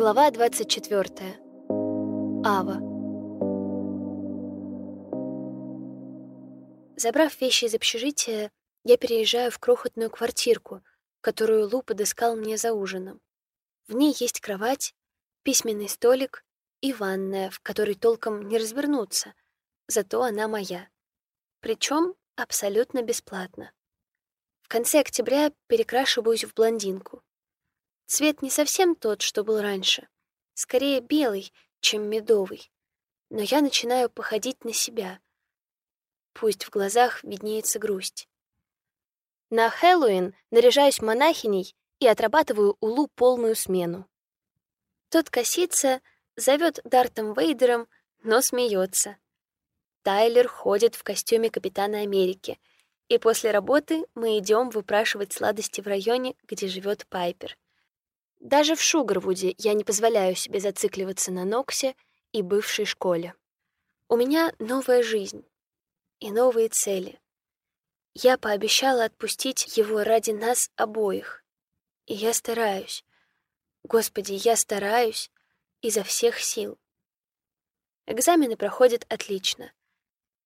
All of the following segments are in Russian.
Глава 24. Ава. Забрав вещи из общежития, я переезжаю в крохотную квартирку, которую Лу подыскал мне за ужином. В ней есть кровать, письменный столик и ванная, в которой толком не развернуться, зато она моя. Причем абсолютно бесплатно. В конце октября перекрашиваюсь в блондинку. Цвет не совсем тот, что был раньше. Скорее белый, чем медовый. Но я начинаю походить на себя. Пусть в глазах виднеется грусть. На Хэллоуин наряжаюсь монахиней и отрабатываю Улу полную смену. Тот косится, зовет Дартом Вейдером, но смеется. Тайлер ходит в костюме Капитана Америки, и после работы мы идем выпрашивать сладости в районе, где живет Пайпер. Даже в Шугарвуде я не позволяю себе зацикливаться на Ноксе и бывшей школе. У меня новая жизнь и новые цели. Я пообещала отпустить его ради нас обоих. И я стараюсь. Господи, я стараюсь изо всех сил. Экзамены проходят отлично.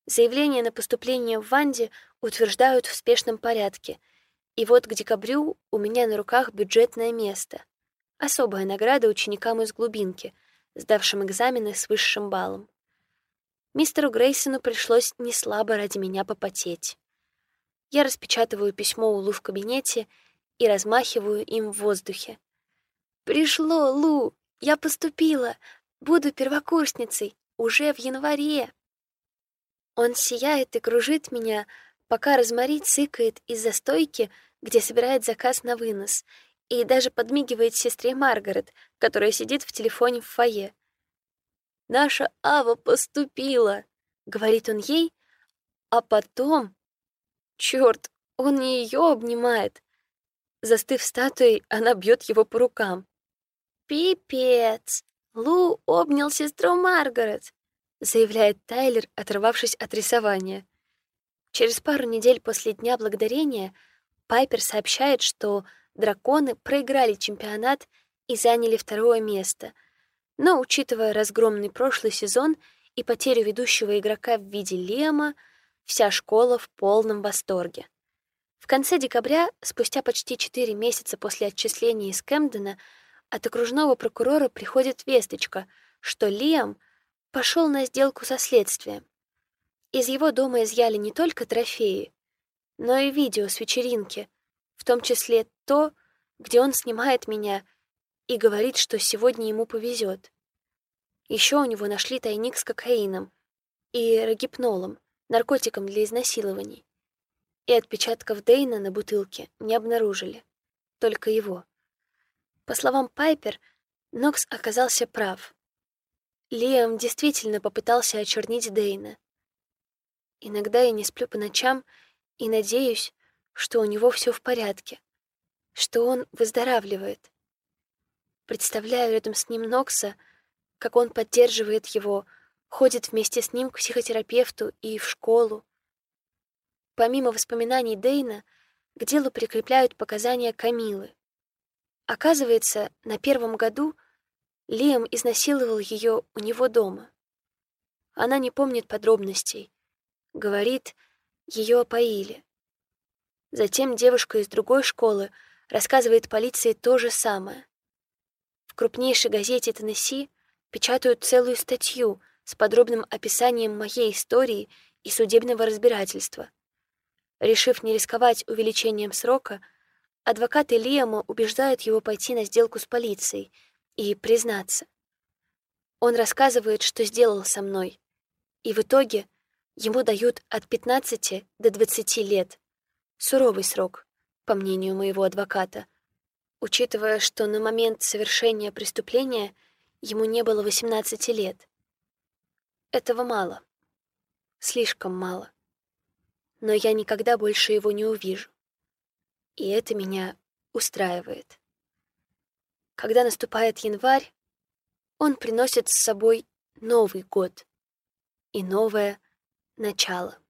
Заявление на поступление в Ванде утверждают в спешном порядке. И вот к декабрю у меня на руках бюджетное место — Особая награда ученикам из глубинки, сдавшим экзамены с высшим баллом. Мистеру Грейсону пришлось не слабо ради меня попотеть. Я распечатываю письмо Улу в кабинете и размахиваю им в воздухе. «Пришло, Лу! Я поступила! Буду первокурсницей! Уже в январе!» Он сияет и кружит меня, пока Розмари цыкает из-за стойки, где собирает заказ на вынос, и даже подмигивает сестре Маргарет, которая сидит в телефоне в фойе. «Наша Ава поступила», — говорит он ей, а потом... Черт, он не ее обнимает. Застыв статуей, она бьет его по рукам. «Пипец! Лу обнял сестру Маргарет», — заявляет Тайлер, оторвавшись от рисования. Через пару недель после Дня Благодарения Пайпер сообщает, что драконы проиграли чемпионат и заняли второе место. Но, учитывая разгромный прошлый сезон и потерю ведущего игрока в виде Лема, вся школа в полном восторге. В конце декабря, спустя почти 4 месяца после отчисления из Кэмдена, от окружного прокурора приходит весточка, что Лиам пошел на сделку со следствием. Из его дома изъяли не только трофеи, но и видео с вечеринки, в том числе то, где он снимает меня и говорит, что сегодня ему повезет. Еще у него нашли тайник с кокаином и рогипнолом, наркотиком для изнасилований. И отпечатков Дейна на бутылке не обнаружили, только его. По словам Пайпер, Нокс оказался прав. Лиам действительно попытался очернить Дейна. Иногда я не сплю по ночам и надеюсь, что у него все в порядке, что он выздоравливает. Представляю рядом с ним Нокса, как он поддерживает его, ходит вместе с ним к психотерапевту и в школу. Помимо воспоминаний Дейна, к делу прикрепляют показания Камилы. Оказывается, на первом году Лиам изнасиловал ее у него дома. Она не помнит подробностей. Говорит, ее опоили. Затем девушка из другой школы рассказывает полиции то же самое. В крупнейшей газете Теннесси печатают целую статью с подробным описанием моей истории и судебного разбирательства. Решив не рисковать увеличением срока, адвокаты Лиама убеждают его пойти на сделку с полицией и признаться. Он рассказывает, что сделал со мной, и в итоге ему дают от 15 до 20 лет. Суровый срок, по мнению моего адвоката, учитывая, что на момент совершения преступления ему не было 18 лет. Этого мало. Слишком мало. Но я никогда больше его не увижу. И это меня устраивает. Когда наступает январь, он приносит с собой Новый год и новое начало.